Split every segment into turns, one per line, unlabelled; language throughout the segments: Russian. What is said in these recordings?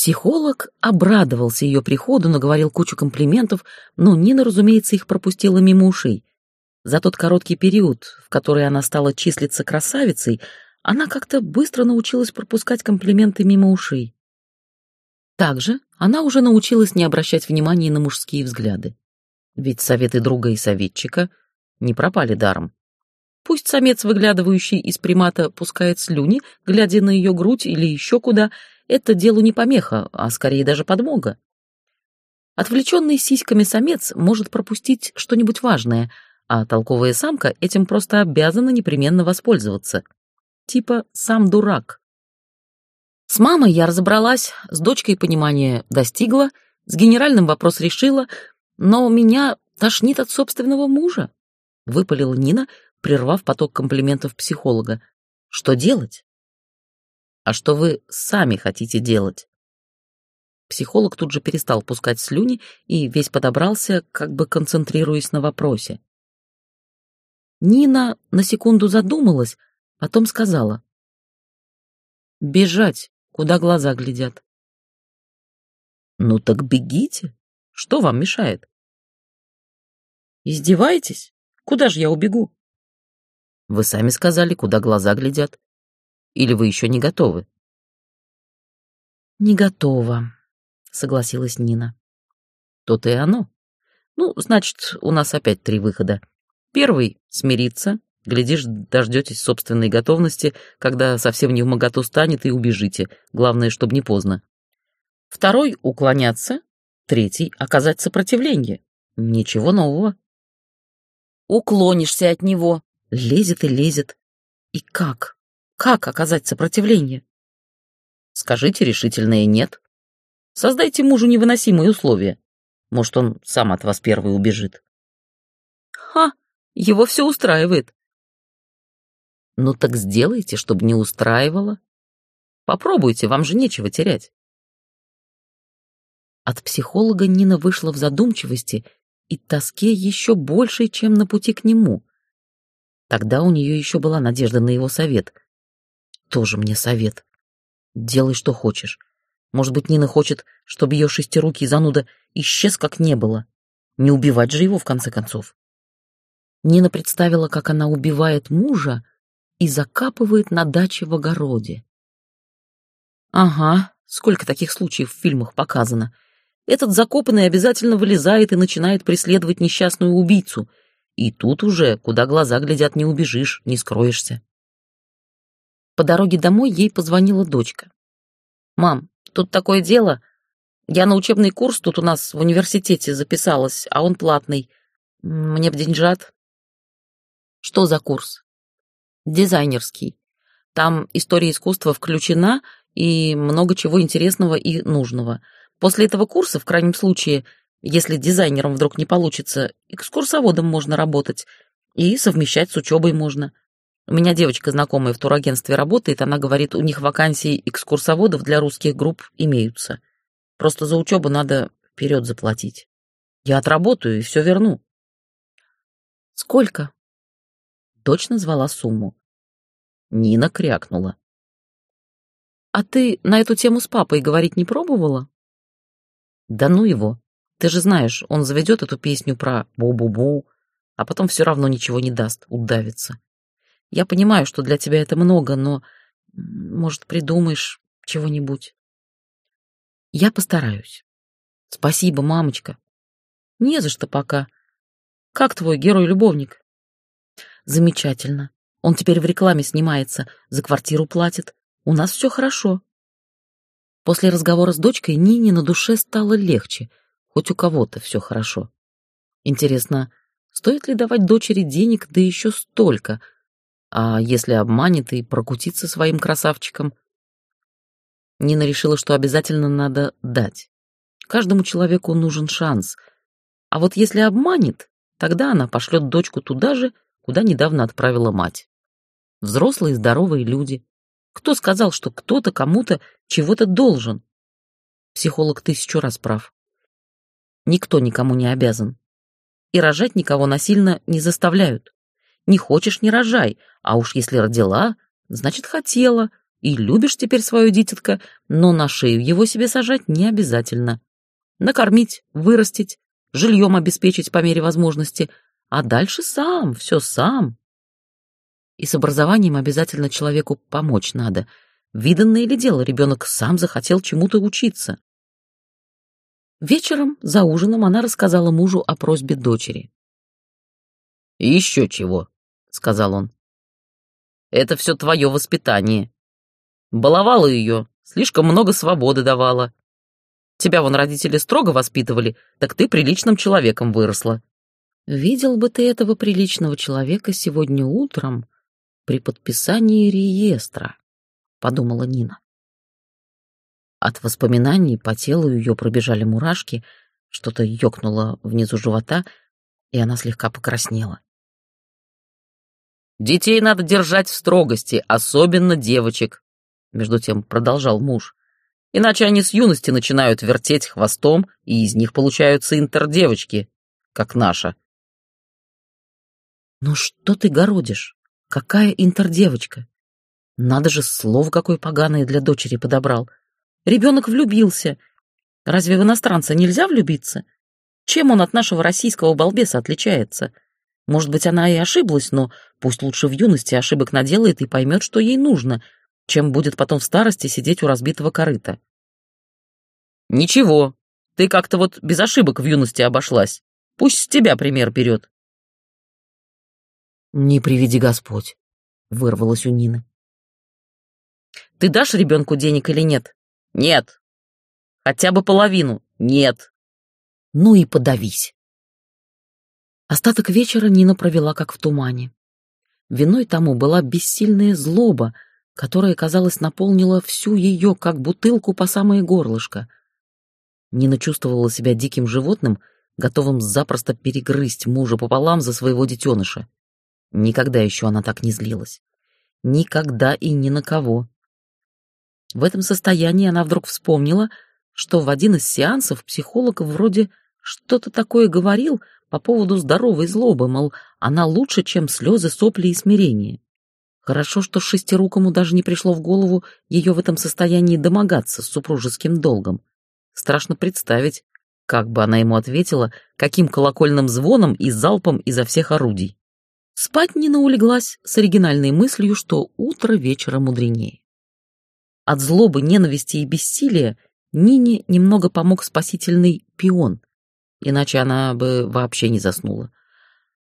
Психолог обрадовался ее приходу, наговорил кучу комплиментов, но Нина, разумеется, их пропустила мимо ушей. За тот короткий период, в который она стала числиться красавицей, она как-то быстро научилась пропускать комплименты мимо ушей. Также она уже научилась не обращать внимания на мужские взгляды. Ведь советы друга и советчика не пропали даром. Пусть самец, выглядывающий из примата, пускает слюни, глядя на ее грудь или еще куда, это делу не помеха, а скорее даже подмога. Отвлеченный сиськами самец может пропустить что-нибудь важное, а толковая самка этим просто обязана непременно воспользоваться. Типа сам дурак. С мамой я разобралась, с дочкой понимания достигла, с генеральным вопрос решила, но меня тошнит от собственного мужа, — выпалила Нина, прервав поток комплиментов психолога. Что делать? А что вы сами хотите делать? Психолог тут же перестал пускать слюни и весь подобрался, как бы концентрируясь на вопросе. Нина на секунду задумалась, потом сказала. «Бежать, куда глаза глядят». «Ну так бегите. Что вам мешает?» «Издеваетесь? Куда же я убегу?» Вы сами сказали, куда глаза глядят. Или вы еще не готовы? Не готова, согласилась Нина. То-то и оно. Ну, значит, у нас опять три выхода. Первый — смириться. Глядишь, дождетесь собственной готовности, когда совсем не в моготу станет, и убежите. Главное, чтобы не поздно. Второй — уклоняться. Третий — оказать сопротивление. Ничего нового. Уклонишься от него, Лезет и лезет. И как? Как оказать сопротивление? Скажите решительное «нет». Создайте мужу невыносимые условия. Может, он сам от вас первый убежит. Ха! Его все устраивает. Ну так сделайте, чтобы не устраивало. Попробуйте, вам же нечего терять. От психолога Нина вышла в задумчивости и тоске еще большей, чем на пути к нему. Тогда у нее еще была надежда на его совет. Тоже мне совет. Делай, что хочешь. Может быть, Нина хочет, чтобы ее шестирукий зануда исчез, как не было. Не убивать же его, в конце концов. Нина представила, как она убивает мужа и закапывает на даче в огороде. Ага, сколько таких случаев в фильмах показано. Этот закопанный обязательно вылезает и начинает преследовать несчастную убийцу — и тут уже, куда глаза глядят, не убежишь, не скроешься. По дороге домой ей позвонила дочка. «Мам, тут такое дело. Я на учебный курс тут у нас в университете записалась, а он платный. Мне б деньжат». «Что за курс?» «Дизайнерский. Там история искусства включена и много чего интересного и нужного. После этого курса, в крайнем случае, если дизайнером вдруг не получится, экскурсоводом можно работать. И совмещать с учебой можно. У меня девочка знакомая в турагентстве работает, она говорит, у них вакансии экскурсоводов для русских групп имеются. Просто за учебу надо вперед заплатить. Я отработаю и все верну. Сколько? Дочь назвала сумму. Нина крякнула. А ты на эту тему с папой говорить не пробовала? Да ну его. Ты же знаешь, он заведет эту песню про бу-бу-бу, а потом все равно ничего не даст, удавится. Я понимаю, что для тебя это много, но, может, придумаешь чего-нибудь. Я постараюсь. Спасибо, мамочка. Не за что пока. Как твой герой-любовник? Замечательно. Он теперь в рекламе снимается, за квартиру платит. У нас все хорошо. После разговора с дочкой Нине на душе стало легче — Хоть у кого-то все хорошо. Интересно, стоит ли давать дочери денег, да еще столько? А если обманет и прокутится своим красавчиком? Нина решила, что обязательно надо дать. Каждому человеку нужен шанс. А вот если обманет, тогда она пошлет дочку туда же, куда недавно отправила мать. Взрослые здоровые люди. Кто сказал, что кто-то кому-то чего-то должен? Психолог тысячу раз прав. Никто никому не обязан. И рожать никого насильно не заставляют. Не хочешь — не рожай, а уж если родила, значит, хотела, и любишь теперь свое дитятко, но на шею его себе сажать не обязательно. Накормить, вырастить, жильем обеспечить по мере возможности, а дальше сам, все сам. И с образованием обязательно человеку помочь надо. Виданное ли дело, ребенок сам захотел чему-то учиться. Вечером за ужином она рассказала мужу о просьбе дочери. «Еще чего», — сказал он. «Это все твое воспитание. Баловала ее, слишком много свободы давала. Тебя вон родители строго воспитывали, так ты приличным человеком выросла. Видел бы ты этого приличного человека сегодня утром при подписании реестра, подумала Нина. От воспоминаний по телу ее пробежали мурашки, что-то ёкнуло внизу живота, и она слегка покраснела. Детей надо держать в строгости, особенно девочек, между тем продолжал муж. Иначе они с юности начинают вертеть хвостом, и из них получаются интердевочки, как наша. Ну что ты городишь? Какая интердевочка? Надо же, слово какое поганое для дочери подобрал. Ребенок влюбился. Разве в иностранца нельзя влюбиться? Чем он от нашего российского балбеса отличается? Может быть, она и ошиблась, но пусть лучше в юности ошибок наделает и поймет, что ей нужно — чем будет потом в старости сидеть у разбитого корыта. Ничего, ты как-то вот без ошибок в юности обошлась. Пусть с тебя пример берет. Не приведи Господь, вырвалось у Нины. Ты дашь ребенку денег или нет? Нет. Хотя бы половину? Нет. Ну и подавись. Остаток вечера Нина провела как в тумане. Виной тому была бессильная злоба, которая, казалось, наполнила всю ее, как бутылку по самое горлышко. Нина чувствовала себя диким животным, готовым запросто перегрызть мужа пополам за своего детеныша. Никогда еще она так не злилась. Никогда и ни на кого. В этом состоянии она вдруг вспомнила, что в один из сеансов психолог вроде что-то такое говорил по поводу здоровой злобы, мол, она лучше, чем слезы, сопли и смирение. Хорошо, что шестирукому даже не пришло в голову ее в этом состоянии домогаться с супружеским долгом. Страшно представить, как бы она ему ответила, каким колокольным звоном и залпом изо всех орудий. Спать Нина улеглась с оригинальной мыслью, что утро вечера мудренее. От злобы, ненависти и бессилия Нине немного помог спасительный пион, иначе она бы вообще не заснула.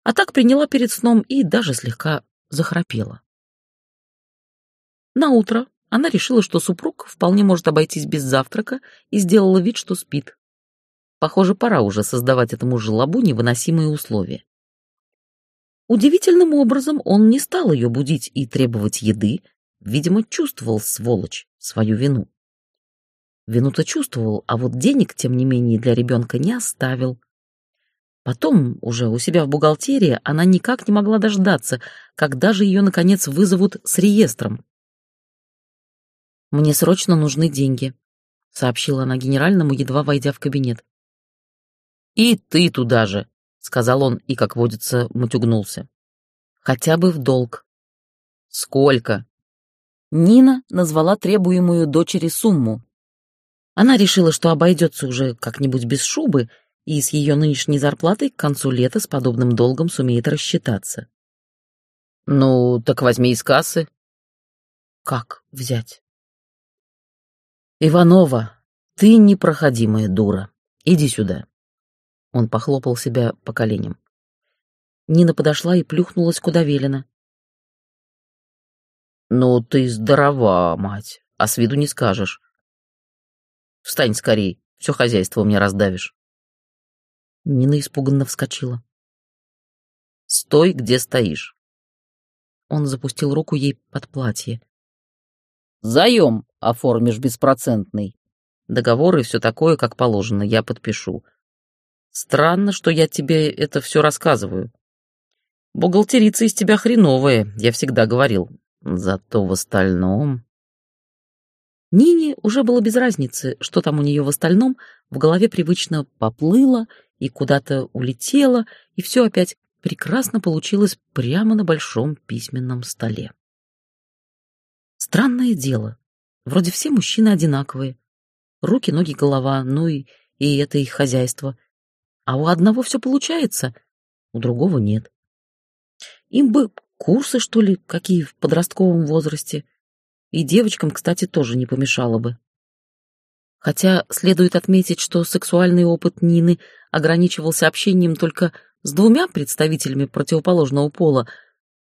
А так приняла перед сном и даже слегка захрапела. На утро она решила, что супруг вполне может обойтись без завтрака и сделала вид, что спит. Похоже, пора уже создавать этому желобу невыносимые условия. Удивительным образом он не стал ее будить и требовать еды, видимо, чувствовал, сволочь, свою вину. Вину-то чувствовал, а вот денег, тем не менее, для ребенка не оставил. Потом, уже у себя в бухгалтерии, она никак не могла дождаться, когда же ее, наконец, вызовут с реестром. «Мне срочно нужны деньги», — сообщила она генеральному, едва войдя в кабинет. «И ты туда же», — сказал он и, как водится, мутюгнулся. «Хотя бы в долг». «Сколько?» Нина назвала требуемую дочери сумму. Она решила, что обойдется уже как-нибудь без шубы, и с ее нынешней зарплатой к концу лета с подобным долгом сумеет рассчитаться. «Ну, так возьми из кассы». «Как взять?» «Иванова, ты непроходимая дура. Иди сюда». Он похлопал себя по коленям. Нина подошла и плюхнулась куда велено. «Ну, ты здорова, мать, а с виду не скажешь. Встань скорей, все хозяйство мне раздавишь». Нина испуганно вскочила. «Стой, где стоишь». Он запустил руку ей под платье. «Заем!» оформишь беспроцентный. Договор и все такое, как положено, я подпишу. Странно, что я тебе это все рассказываю. Бухгалтерица из тебя хреновая, я всегда говорил. Зато в остальном... Нине уже было без разницы, что там у нее в остальном, в голове привычно поплыло и куда-то улетело, и все опять прекрасно получилось прямо на большом письменном столе. Странное дело. Вроде все мужчины одинаковые. Руки, ноги, голова, ну и, и это их хозяйство. А у одного все получается, у другого нет. Им бы курсы, что ли, какие в подростковом возрасте. И девочкам, кстати, тоже не помешало бы. Хотя следует отметить, что сексуальный опыт Нины ограничивался общением только с двумя представителями противоположного пола.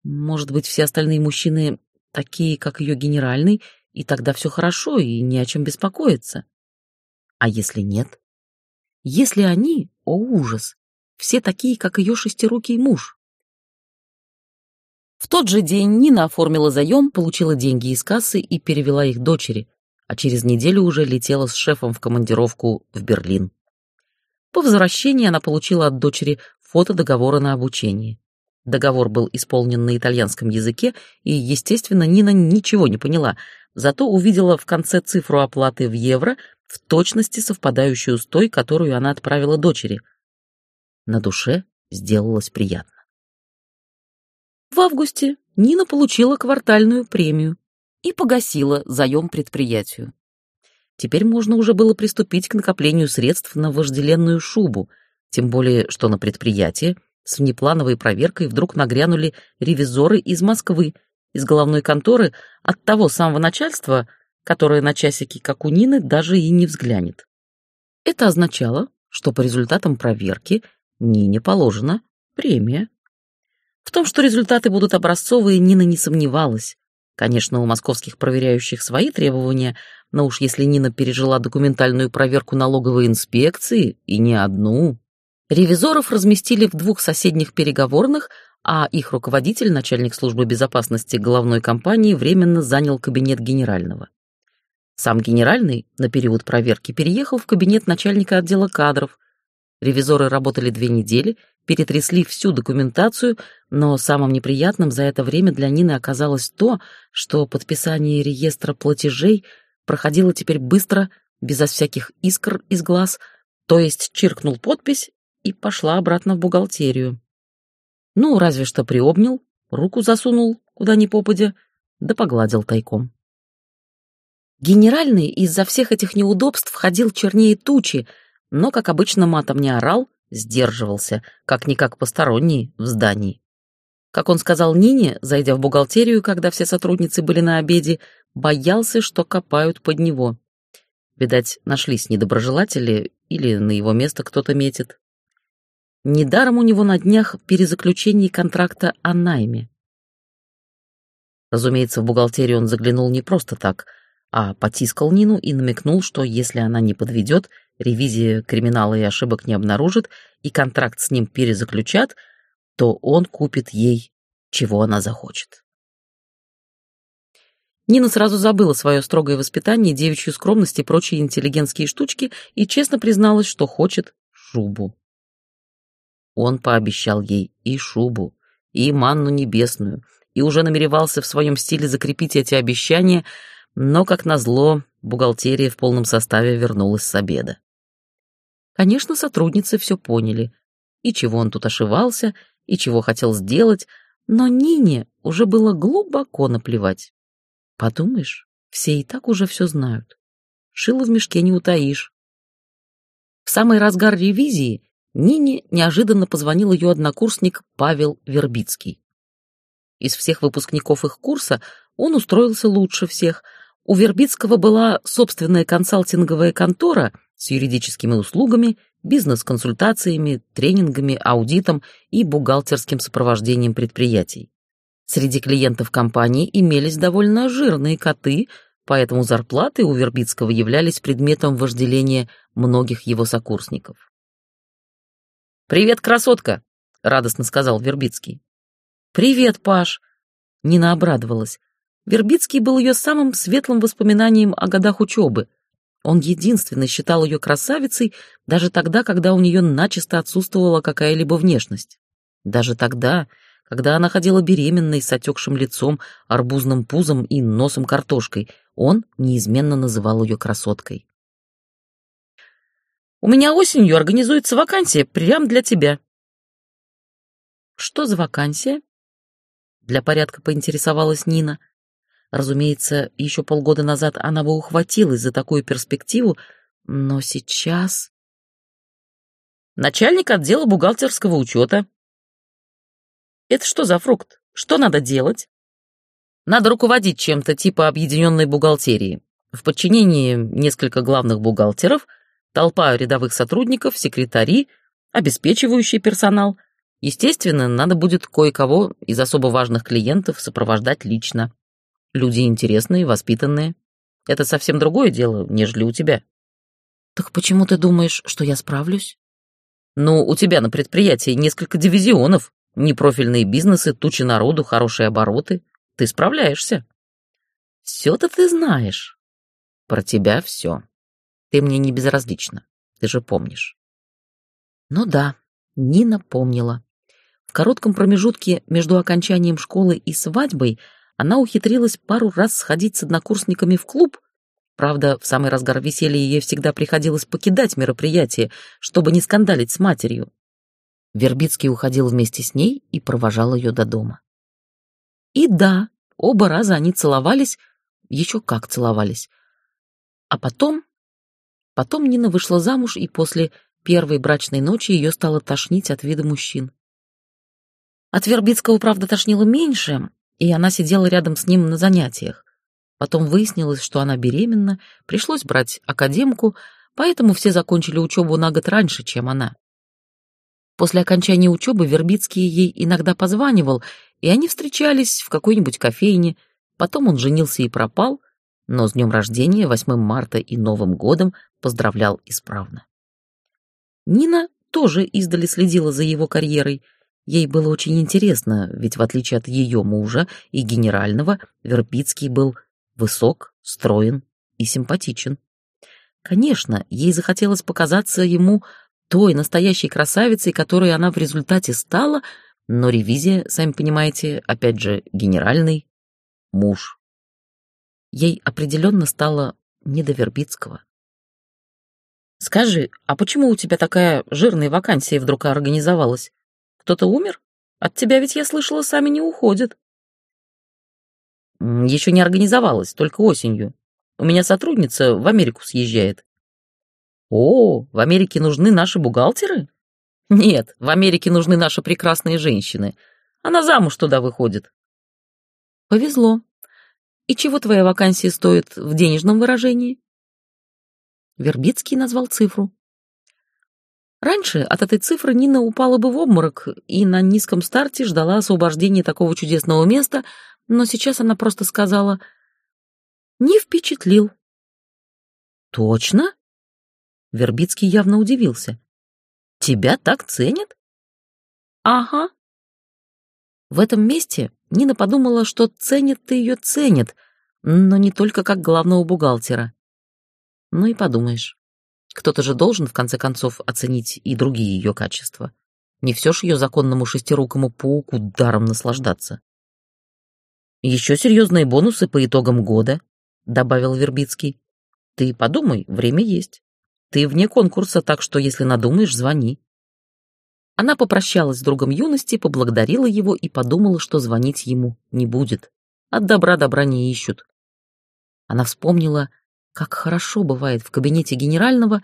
Может быть, все остальные мужчины такие, как ее генеральный, и тогда все хорошо, и не о чем беспокоиться. А если нет? Если они, о ужас, все такие, как ее шестирукий муж? В тот же день Нина оформила заем, получила деньги из кассы и перевела их дочери, а через неделю уже летела с шефом в командировку в Берлин. По возвращении она получила от дочери фото договора на обучение. Договор был исполнен на итальянском языке, и, естественно, Нина ничего не поняла, зато увидела в конце цифру оплаты в евро, в точности совпадающую с той, которую она отправила дочери. На душе сделалось приятно. В августе Нина получила квартальную премию и погасила заем предприятию. Теперь можно уже было приступить к накоплению средств на вожделенную шубу, тем более что на предприятие с внеплановой проверкой вдруг нагрянули ревизоры из Москвы, из головной конторы от того самого начальства, которое на часики, как у Нины, даже и не взглянет. Это означало, что по результатам проверки Нине положена премия. В том, что результаты будут образцовые, Нина не сомневалась. Конечно, у московских проверяющих свои требования, но уж если Нина пережила документальную проверку налоговой инспекции, и не одну, ревизоров разместили в двух соседних переговорных, а их руководитель, начальник службы безопасности головной компании, временно занял кабинет генерального. Сам генеральный на период проверки переехал в кабинет начальника отдела кадров. Ревизоры работали две недели, перетрясли всю документацию, но самым неприятным за это время для Нины оказалось то, что подписание реестра платежей проходило теперь быстро, безо всяких искр из глаз, то есть чиркнул подпись и пошла обратно в бухгалтерию. Ну, разве что приобнял, руку засунул, куда ни попадя, да погладил тайком. Генеральный из-за всех этих неудобств ходил чернее тучи, но, как обычно, матом не орал, сдерживался, как-никак посторонний в здании. Как он сказал Нине, зайдя в бухгалтерию, когда все сотрудницы были на обеде, боялся, что копают под него. Видать, нашлись недоброжелатели или на его место кто-то метит. Недаром у него на днях перезаключение контракта о найме. Разумеется, в бухгалтерию он заглянул не просто так, а потискал Нину и намекнул, что если она не подведет, ревизия криминала и ошибок не обнаружит, и контракт с ним перезаключат, то он купит ей, чего она захочет. Нина сразу забыла свое строгое воспитание, девичью скромность и прочие интеллигентские штучки и честно призналась, что хочет шубу. Он пообещал ей и шубу, и манну небесную, и уже намеревался в своем стиле закрепить эти обещания, но, как назло, бухгалтерия в полном составе вернулась с обеда. Конечно, сотрудницы все поняли, и чего он тут ошивался, и чего хотел сделать, но Нине уже было глубоко наплевать. Подумаешь, все и так уже все знают. Шило в мешке не утаишь. В самый разгар ревизии Нине неожиданно позвонил ее однокурсник Павел Вербицкий. Из всех выпускников их курса он устроился лучше всех. У Вербицкого была собственная консалтинговая контора с юридическими услугами, бизнес-консультациями, тренингами, аудитом и бухгалтерским сопровождением предприятий. Среди клиентов компании имелись довольно жирные коты, поэтому зарплаты у Вербицкого являлись предметом вожделения многих его сокурсников. «Привет, красотка!» — радостно сказал Вербицкий. «Привет, Паш!» — Нина обрадовалась. Вербицкий был ее самым светлым воспоминанием о годах учебы. Он единственный считал ее красавицей даже тогда, когда у нее начисто отсутствовала какая-либо внешность. Даже тогда, когда она ходила беременной с отекшим лицом, арбузным пузом и носом картошкой, он неизменно называл ее красоткой. У меня осенью организуется вакансия прямо для тебя». «Что за вакансия?» Для порядка поинтересовалась Нина. Разумеется, еще полгода назад она бы ухватилась за такую перспективу, но сейчас... Начальник отдела бухгалтерского учета. Это что за фрукт? Что надо делать? Надо руководить чем-то типа объединенной бухгалтерии. В подчинении несколько главных бухгалтеров, толпа рядовых сотрудников, секретари, обеспечивающий персонал. Естественно, надо будет кое-кого из особо важных клиентов сопровождать лично. Люди интересные, воспитанные. Это совсем другое дело, нежели у тебя.
Так почему ты думаешь, что я справлюсь?
Ну, у тебя на предприятии несколько дивизионов, непрофильные бизнесы, тучи народу, хорошие обороты. Ты справляешься. Все-то ты знаешь. Про тебя все. Ты мне не безразлична, ты же помнишь.
Ну да, Нина помнила. В коротком промежутке между окончанием школы и свадьбой она ухитрилась пару раз сходить с однокурсниками в клуб. Правда, в самый разгар веселья ей всегда приходилось покидать мероприятие, чтобы не скандалить с матерью. Вербицкий уходил вместе с ней и провожал ее до дома. И да, оба раза они целовались, еще как целовались. А потом... Потом Нина вышла замуж, и после первой брачной ночи ее стало тошнить от вида мужчин. От Вербицкого, правда, тошнило меньше, и она сидела рядом с ним на занятиях. Потом выяснилось, что она беременна, пришлось брать академку, поэтому все закончили учебу на год раньше, чем она. После окончания учебы Вербицкий ей иногда позванивал, и они встречались в какой-нибудь кофейне, потом он женился и пропал, но с днем рождения, 8 марта и Новым годом поздравлял исправно. Нина тоже издали следила за его карьерой. Ей было очень интересно, ведь в отличие от ее мужа и генерального, Вербицкий был высок, строен и симпатичен. Конечно, ей захотелось показаться ему той настоящей красавицей, которой она в результате стала, но ревизия, сами понимаете, опять же, генеральный муж. Ей определенно стало не до Вербицкого. Скажи, а почему у тебя такая жирная вакансия вдруг организовалась? Кто-то умер? От тебя ведь, я слышала, сами не уходят. Еще не организовалась, только осенью. У меня сотрудница в Америку съезжает. О, в Америке нужны наши бухгалтеры? Нет, в Америке нужны наши прекрасные женщины. Она замуж туда выходит. Повезло. И чего твоя вакансия стоит в денежном выражении? Вербицкий назвал цифру. Раньше от этой цифры Нина упала бы в обморок и на низком старте ждала освобождения такого чудесного места, но сейчас она просто сказала «Не впечатлил». «Точно?» Вербицкий явно удивился. «Тебя так ценят?» «Ага». В этом месте Нина подумала, что ценит-то ее ценят, но не только как главного бухгалтера. Ну и подумаешь. Кто-то же должен, в конце концов, оценить и другие ее качества. Не все ж ее законному шестирукому пауку даром наслаждаться. «Еще серьезные бонусы по итогам года», — добавил Вербицкий. «Ты подумай, время есть. Ты вне конкурса, так что, если надумаешь, звони». Она попрощалась с другом юности, поблагодарила его и подумала, что звонить ему не будет. От добра добра не ищут. Она вспомнила, как хорошо бывает в кабинете генерального,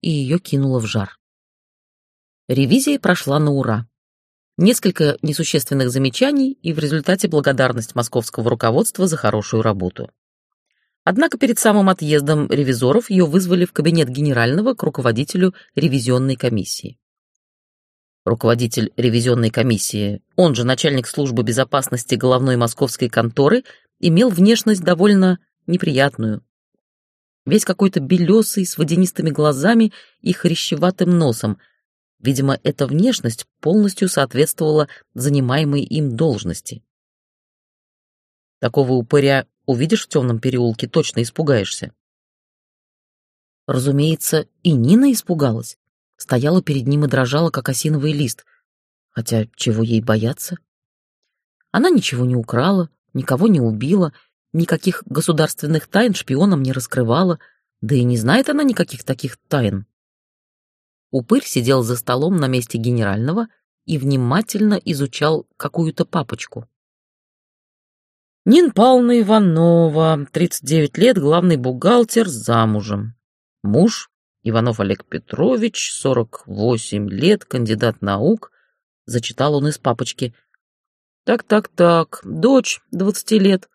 и ее кинуло в жар. Ревизия прошла на ура. Несколько несущественных замечаний и в результате благодарность московского руководства за хорошую работу. Однако перед самым отъездом ревизоров ее вызвали в кабинет генерального к руководителю ревизионной комиссии. Руководитель ревизионной комиссии, он же начальник службы безопасности головной московской конторы, имел внешность довольно неприятную, весь какой-то белесый, с водянистыми глазами и хрящеватым носом. Видимо, эта внешность полностью соответствовала занимаемой им должности. Такого упыря увидишь в темном переулке, точно испугаешься. Разумеется, и Нина испугалась. Стояла перед ним и дрожала, как осиновый лист. Хотя чего ей бояться? Она ничего не украла, никого не убила никаких государственных тайн шпионам не раскрывала, да и не знает она никаких таких тайн. Упырь сидел за столом на месте генерального и внимательно изучал какую-то папочку. Нин Павловна Иванова, 39 лет, главный бухгалтер, замужем. Муж Иванов Олег Петрович, 48 лет, кандидат наук. Зачитал он из папочки. Так-так-так, дочь, 20 лет.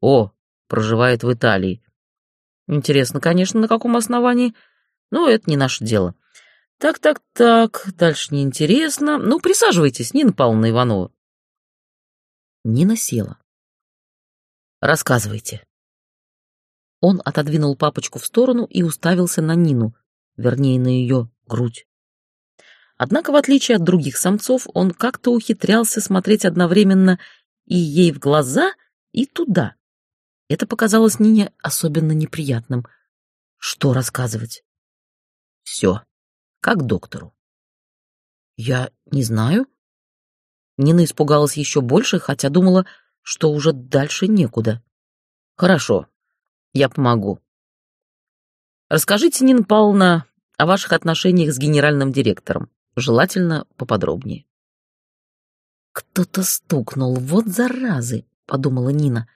О, проживает в Италии. Интересно, конечно, на каком основании, но это не наше дело. Так-так-так, дальше неинтересно. Ну, присаживайтесь, Нина Павловна Иванова. Нина села. Рассказывайте. Он отодвинул папочку в сторону и уставился на Нину, вернее, на ее грудь. Однако, в отличие от других самцов, он как-то ухитрялся смотреть одновременно и ей в глаза, и туда. Это показалось Нине особенно неприятным. Что рассказывать? Все, как доктору. Я не знаю. Нина испугалась еще больше, хотя думала, что уже дальше некуда. Хорошо, я помогу. Расскажите, Нина Павловна, о ваших отношениях с генеральным директором, желательно поподробнее. Кто-то стукнул, вот заразы, подумала Нина.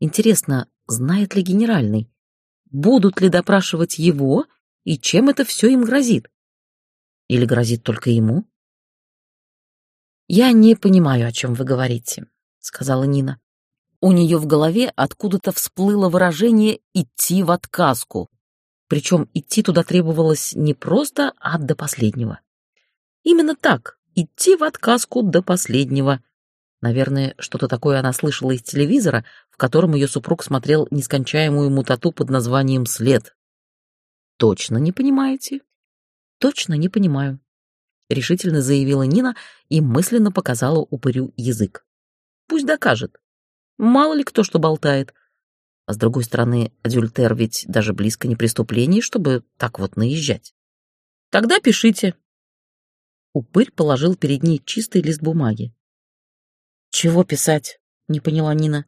Интересно, знает ли генеральный? Будут ли допрашивать его и чем это все им грозит? Или грозит только ему? «Я не понимаю, о чем вы говорите», — сказала Нина. У нее в голове откуда-то всплыло выражение «идти в отказку». Причем идти туда требовалось не просто, а до последнего. Именно так, идти в отказку до последнего. Наверное, что-то такое она слышала из телевизора, в котором ее супруг смотрел нескончаемую мутату под названием «След». «Точно не понимаете?» «Точно не понимаю», — решительно заявила Нина и мысленно показала упырю язык. «Пусть докажет. Мало ли кто что болтает. А с другой стороны, адюльтер ведь даже близко не преступление, чтобы так вот наезжать. Тогда пишите». Упырь положил перед ней чистый лист бумаги. «Чего писать?» — не поняла Нина.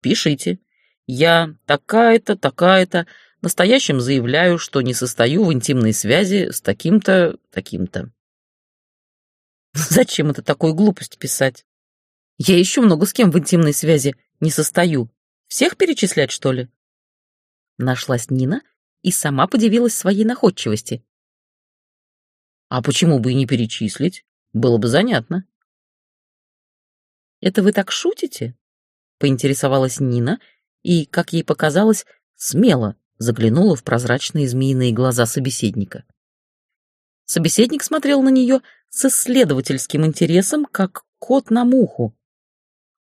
«Пишите. Я такая-то, такая-то, настоящим заявляю, что не состою в интимной связи с таким-то, таким-то». «Зачем это такую глупость писать? Я еще много с кем в интимной связи не состою. Всех перечислять, что ли?» Нашлась Нина и сама подивилась своей находчивости. «А почему бы и не перечислить? Было бы занятно». «Это вы так шутите?» — поинтересовалась Нина и, как ей показалось, смело заглянула в прозрачные змеиные глаза собеседника. Собеседник смотрел на нее с исследовательским интересом, как кот на муху.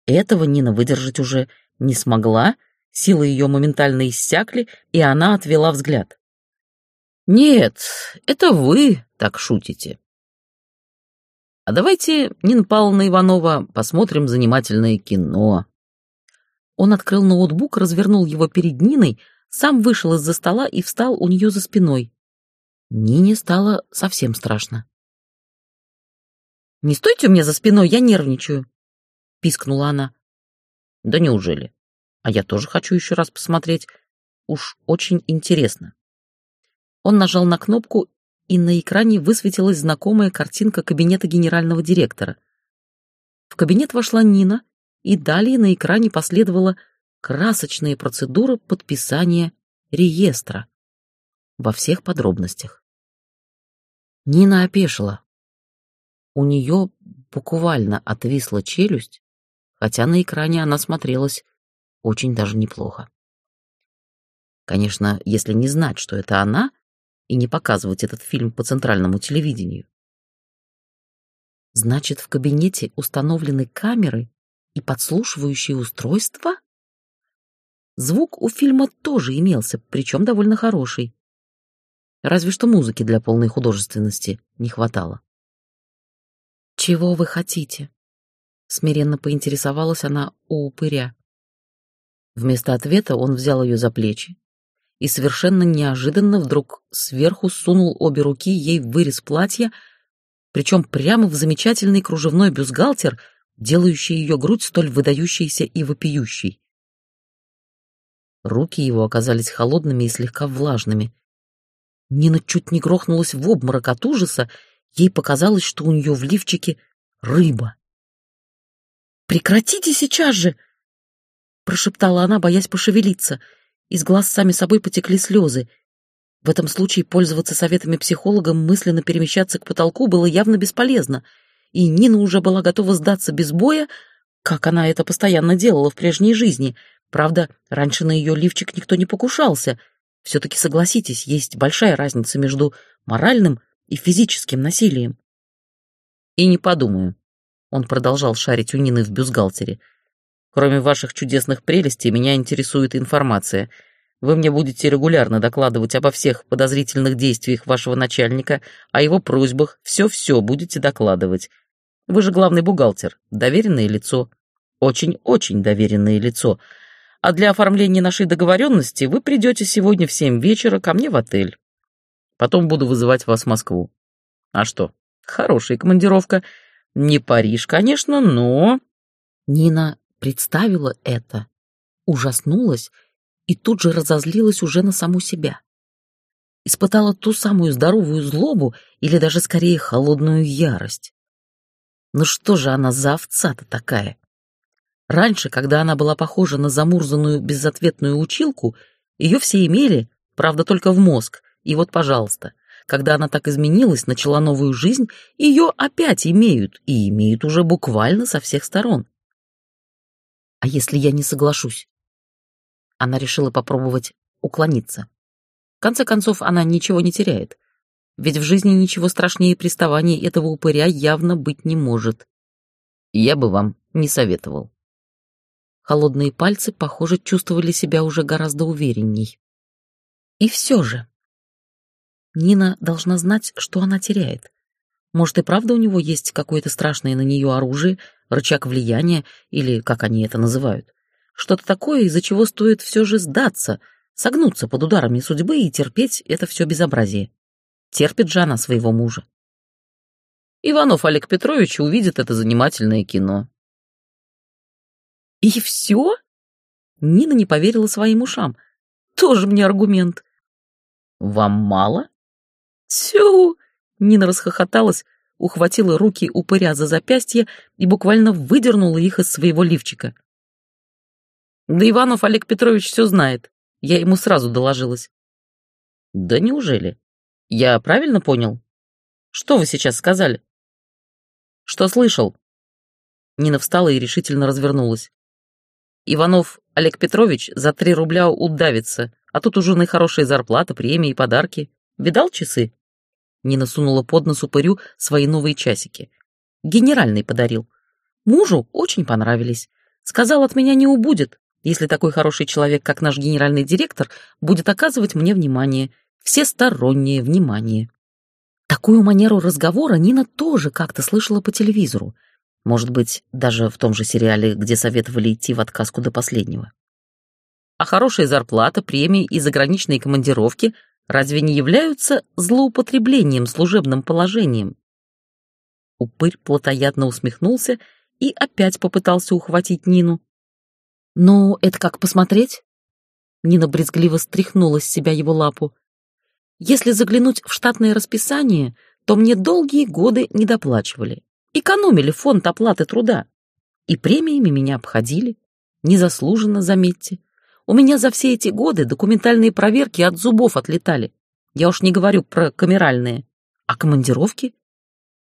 Этого Нина выдержать уже не смогла, силы ее моментально иссякли, и она отвела взгляд. «Нет, это вы так шутите», а давайте, Нина Павловна Иванова, посмотрим занимательное кино. Он открыл ноутбук, развернул его перед Ниной, сам вышел из-за стола и встал у нее за спиной. Нине стало совсем страшно. «Не стойте у меня за спиной, я нервничаю», — пискнула она. «Да неужели? А я тоже хочу еще раз посмотреть. Уж очень интересно». Он нажал на кнопку, и на экране высветилась знакомая картинка кабинета генерального директора. В кабинет вошла Нина, и далее на экране последовала красочная процедура подписания реестра во всех подробностях. Нина опешила. У нее буквально отвисла челюсть, хотя на экране она смотрелась очень даже неплохо. Конечно, если не знать, что это она, и не показывать этот фильм по центральному телевидению. Значит, в кабинете установлены камеры и подслушивающие устройства? Звук у фильма тоже имелся, причем довольно хороший. Разве что музыки для полной художественности не хватало. «Чего вы хотите?» — смиренно поинтересовалась она у упыря. Вместо ответа он взял ее за плечи, и совершенно неожиданно вдруг сверху сунул обе руки ей в вырез платья, причем прямо в замечательный кружевной бюстгальтер, делающий ее грудь столь выдающейся и вопиющей. Руки его оказались холодными и слегка влажными. Нина чуть не грохнулась в обморок от ужаса, ей показалось, что у нее в лифчике рыба. «Прекратите сейчас же!»
прошептала она, боясь пошевелиться. Из глаз сами собой потекли слезы. В этом случае пользоваться советами психолога, мысленно перемещаться к потолку было явно бесполезно, и Нина уже была готова сдаться без боя, как она это постоянно делала в прежней жизни. Правда, раньше на ее лифчик никто не покушался. Все-таки согласитесь, есть большая разница между моральным и физическим насилием.
И не подумаю. Он продолжал шарить у Нины в бюстгальтере. Кроме ваших чудесных прелестей, меня интересует информация. Вы мне будете регулярно докладывать обо всех подозрительных действиях вашего начальника, о его просьбах, все-все будете докладывать. Вы же главный бухгалтер, доверенное лицо. Очень-очень доверенное лицо. А для оформления нашей договоренности вы придете сегодня в семь вечера ко мне в отель. Потом буду вызывать вас в Москву. А что, хорошая командировка. Не Париж, конечно, но...
Нина представила это, ужаснулась и тут же разозлилась уже на саму себя. Испытала ту самую здоровую злобу или даже скорее холодную ярость. Ну что же она за овца-то такая? Раньше, когда она была похожа на замурзанную безответную училку, ее все имели, правда, только в мозг. И вот, пожалуйста, когда она так изменилась, начала новую жизнь, ее опять имеют, и имеют уже буквально со всех сторон. А если я не соглашусь? Она решила попробовать уклониться. В конце концов, она ничего не теряет. Ведь в жизни ничего страшнее приставаний этого упыря явно быть не может.
Я бы вам не советовал.
Холодные пальцы, похоже, чувствовали себя уже гораздо уверенней. И все же. Нина должна знать, что она теряет. Может, и правда у него есть какое-то страшное на нее оружие, рычаг влияния, или как они это называют. Что-то такое, из-за чего стоит все же сдаться, согнуться под ударами судьбы и терпеть это все безобразие. Терпит же она своего мужа.
Иванов Олег Петрович увидит это занимательное кино.
И все? Нина не поверила своим ушам. Тоже мне аргумент.
Вам мало?
Тю! Нина расхохоталась, ухватила руки упыря за запястье и буквально выдернула их из своего лифчика.
Да Иванов Олег Петрович все знает. Я ему сразу доложилась. Да неужели? Я правильно понял? Что вы сейчас сказали? Что слышал? Нина встала и решительно развернулась. Иванов Олег Петрович за три рубля удавится, а тут у жены хорошая зарплата, премии подарки. Видал часы? Нина сунула под нос упырю свои новые часики. Генеральный подарил. Мужу очень понравились. Сказал, от меня не убудет, если такой хороший человек, как наш генеральный директор, будет оказывать мне внимание, всестороннее внимание. Такую манеру разговора Нина тоже как-то слышала по телевизору. Может быть, даже в том же сериале, где советовали идти в отказку до последнего. А хорошая зарплата, премии и заграничные командировки разве не являются злоупотреблением служебным положением? Упырь плотоядно усмехнулся и опять попытался ухватить Нину. «Ну, это как посмотреть?» Нина брезгливо стряхнула с себя его лапу. «Если заглянуть в штатное расписание, то мне долгие годы не доплачивали. Экономили фонд оплаты труда. И премиями меня обходили. Незаслуженно, заметьте. У меня за все эти годы документальные проверки от зубов отлетали. Я уж не говорю про камеральные. А командировки?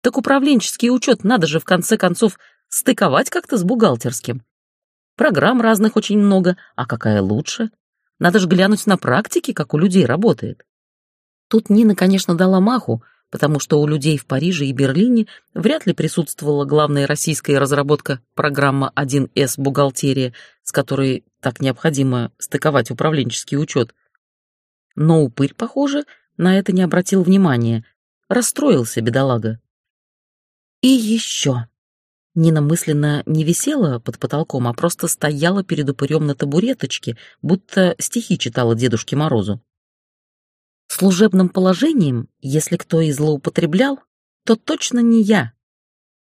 Так управленческий учет надо же в конце концов стыковать как-то с бухгалтерским. Программ разных очень много, а какая лучше? Надо же глянуть на практике, как у людей работает. Тут Нина, конечно, дала маху, потому что у людей в Париже и Берлине вряд ли присутствовала главная российская разработка программа 1С «Бухгалтерия», с которой так необходимо стыковать управленческий учет. Но упырь, похоже, на это не обратил внимания. Расстроился бедолага. И еще. Нина мысленно не висела под потолком, а просто стояла перед упырем на табуреточке, будто стихи читала Дедушке Морозу. Служебным положением, если кто и злоупотреблял, то точно не я.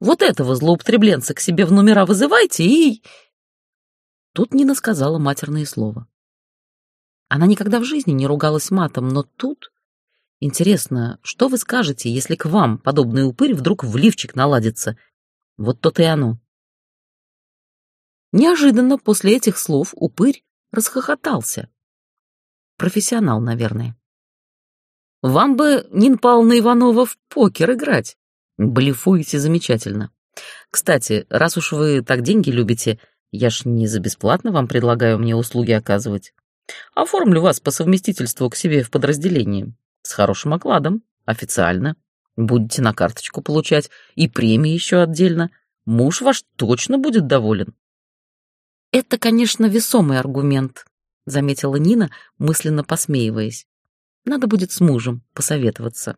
Вот этого злоупотребленца к себе в номера вызывайте и... Тут Нина сказала матерное слово. Она никогда в жизни не ругалась матом, но тут... Интересно, что вы скажете, если к вам подобный упырь вдруг в лифчик наладится вот то-то и оно.
Неожиданно после этих слов упырь расхохотался. Профессионал, наверное. Вам бы, Нин Павловна Иванова, в покер играть. Блефуете замечательно. Кстати, раз уж вы так деньги любите, я ж не за бесплатно вам предлагаю мне услуги оказывать. Оформлю вас по совместительству к себе в подразделении. С хорошим окладом, официально. Будете на карточку получать, и премии еще отдельно. Муж ваш точно будет доволен. Это, конечно, весомый аргумент, заметила Нина, мысленно посмеиваясь. Надо будет с мужем посоветоваться.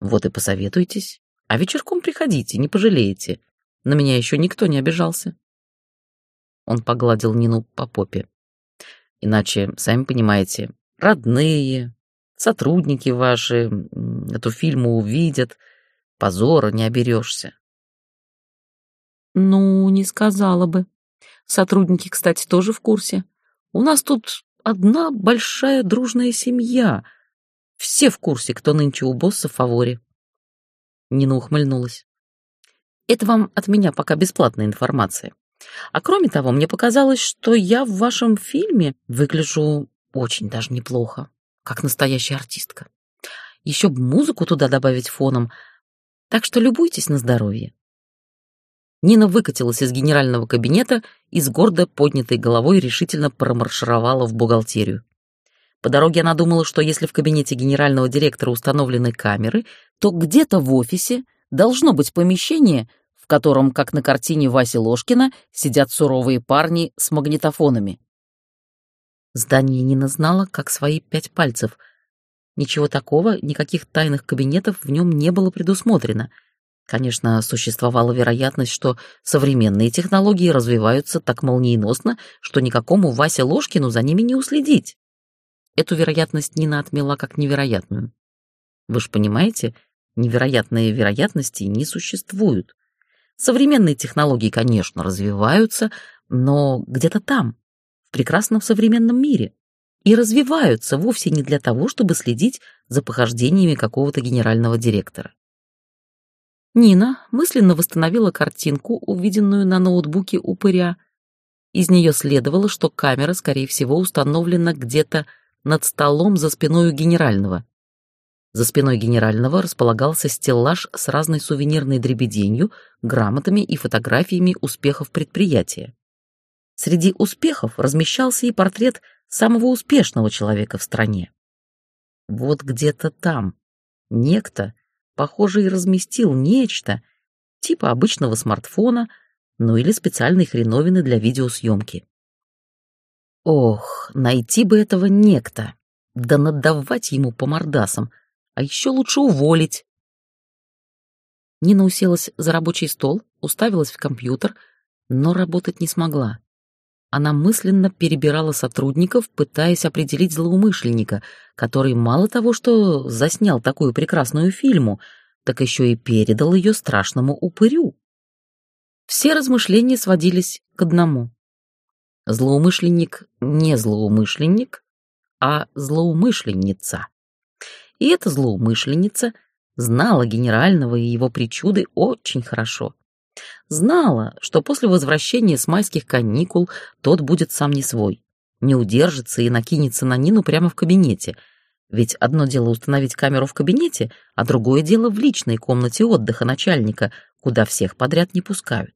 Вот и посоветуйтесь. А вечерком приходите, не пожалеете. На меня еще никто не обижался. Он погладил Нину по попе. Иначе, сами понимаете, родные, сотрудники ваши эту фильму увидят, позора не оберешься. Ну, не сказала бы. Сотрудники, кстати, тоже в курсе. У нас тут одна большая дружная семья. Все в курсе, кто нынче у босса в фаворе. Нина ухмыльнулась. Это вам от меня пока бесплатная информация. А кроме того, мне показалось, что я в вашем фильме выгляжу очень даже неплохо, как настоящая артистка. Еще бы музыку туда добавить фоном, так что любуйтесь на здоровье. Нина выкатилась из генерального кабинета и с гордо поднятой головой решительно промаршировала в бухгалтерию. По дороге она думала, что если в кабинете генерального директора установлены камеры, то где-то в офисе должно быть помещение, котором, как на картине Васи Ложкина, сидят суровые парни с магнитофонами. Здание Нина знала, как свои пять пальцев. Ничего такого, никаких тайных кабинетов в нем не было предусмотрено — Конечно, существовала вероятность, что современные технологии развиваются так молниеносно, что никакому Васе Ложкину за ними не уследить. Эту вероятность Нина отмела как невероятную. Вы же понимаете, невероятные вероятности не существуют. Современные технологии, конечно, развиваются, но где-то там, в прекрасном современном мире. И развиваются вовсе не для того, чтобы следить за похождениями какого-то генерального директора. Нина мысленно восстановила картинку, увиденную на ноутбуке упыря. Из нее следовало, что камера, скорее всего, установлена где-то над столом за спиной у генерального. За спиной генерального располагался стеллаж с разной сувенирной дребеденью, грамотами и фотографиями успехов предприятия. Среди успехов размещался и портрет самого успешного человека в стране. Вот где-то там некто похоже, и разместил нечто, типа обычного смартфона, ну или специальной хреновины для видеосъемки. Ох, найти бы этого некто, да надавать ему по мордасам, а еще лучше уволить. Нина уселась за рабочий стол, уставилась в компьютер, но работать не смогла. Она мысленно перебирала сотрудников, пытаясь определить злоумышленника, который мало того, что заснял такую прекрасную фильму, так еще и передал ее страшному упырю. Все размышления сводились к одному. Злоумышленник не злоумышленник, а злоумышленница. И эта злоумышленница знала генерального и его причуды очень хорошо. Знала, что после возвращения с майских каникул тот будет сам не свой, не удержится и накинется на Нину прямо в кабинете. Ведь одно дело установить камеру в кабинете, а другое дело в личной комнате отдыха начальника, куда всех подряд не пускают.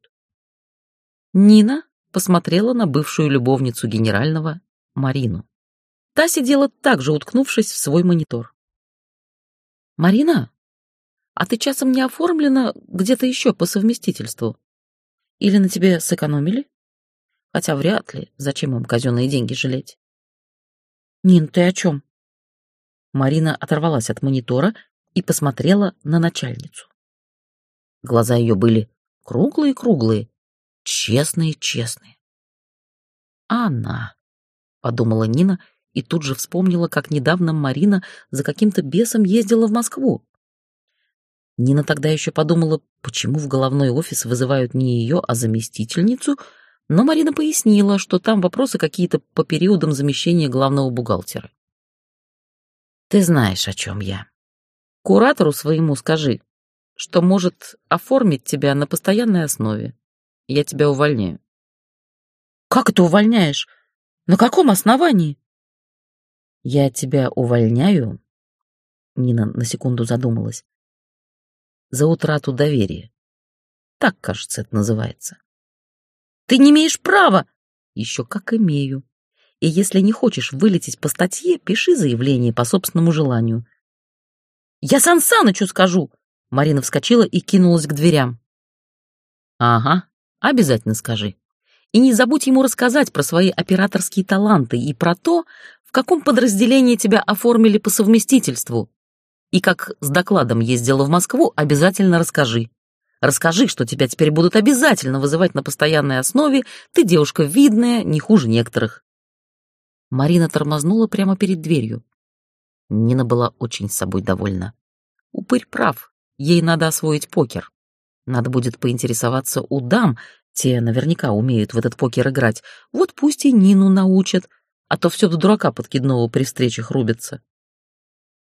Нина посмотрела на бывшую любовницу генерального, Марину. Та сидела также уткнувшись в свой монитор. «Марина, а ты часом не оформлена где-то еще по совместительству? Или на тебе сэкономили? Хотя вряд ли. Зачем им казенные деньги жалеть? Нин, ты о чем? Марина оторвалась от монитора и посмотрела на начальницу. Глаза ее были круглые-круглые, честные-честные. «Она», — подумала Нина и тут же вспомнила, как недавно Марина за каким-то бесом ездила в Москву. Нина тогда еще подумала, почему в головной офис вызывают не ее, а заместительницу, но Марина пояснила, что там вопросы какие-то по периодам замещения главного бухгалтера. «Ты знаешь, о чем я. Куратору своему скажи, что может оформить тебя на постоянной основе. Я тебя увольняю. Как это увольняешь? На каком основании?
Я тебя увольняю, Нина на секунду задумалась, за утрату доверия. Так, кажется, это называется.
Ты не имеешь права.
Еще как имею. И если не хочешь вылететь по статье, пиши заявление по собственному желанию.
Я Сан Санычу скажу.
Марина вскочила и кинулась к дверям. Ага, обязательно скажи. И не забудь ему рассказать про свои операторские таланты и про то, каком подразделении тебя оформили по совместительству. И как с докладом ездила в Москву, обязательно расскажи. Расскажи, что тебя теперь будут обязательно вызывать на постоянной основе, ты девушка видная, не хуже некоторых. Марина тормознула прямо перед дверью. Нина была очень с собой довольна. Упырь прав, ей надо освоить покер. Надо будет поинтересоваться у дам, те наверняка умеют в этот покер играть. Вот пусть и Нину научат, а то все до дурака подкидного при встречах рубятся.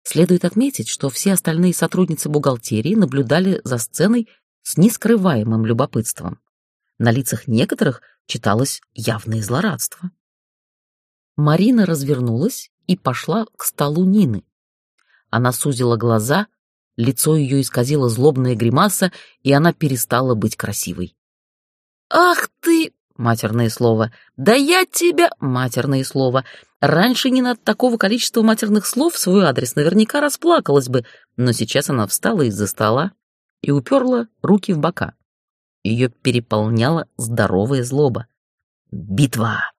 Следует отметить, что все остальные сотрудницы бухгалтерии наблюдали за сценой с нескрываемым любопытством. На лицах некоторых читалось явное злорадство. Марина развернулась и пошла к столу Нины. Она сузила глаза, лицо ее исказило злобная гримаса, и она перестала быть красивой.
«Ах ты!»
— матерное слово. «Да я тебя!» — матерное слово. Раньше не над такого количества матерных слов в свой адрес наверняка расплакалась бы, но сейчас она встала из-за стола и уперла руки в бока. Ее переполняла здоровая злоба. Битва!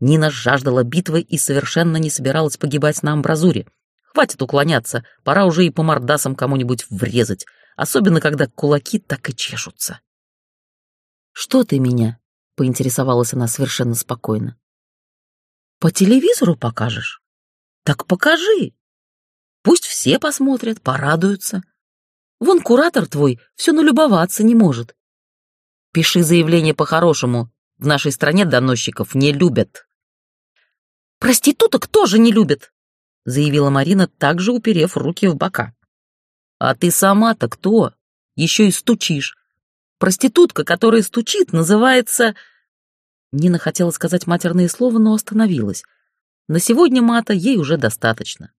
Нина жаждала битвы и совершенно не собиралась погибать на амбразуре. Хватит уклоняться, пора уже и по мордасам кому-нибудь врезать, особенно когда кулаки так и чешутся. «Что ты меня?» — поинтересовалась она совершенно спокойно.
«По телевизору покажешь? Так покажи. Пусть все посмотрят, порадуются. Вон куратор твой все налюбоваться не может.
Пиши заявление по-хорошему. В нашей стране доносчиков не любят.
Проституток тоже не любят,
заявила Марина, также уперев руки в бока. А ты сама-то кто? Еще и стучишь. Проститутка, которая стучит, называется... Нина хотела сказать матерные слова, но остановилась. На сегодня мата ей уже достаточно.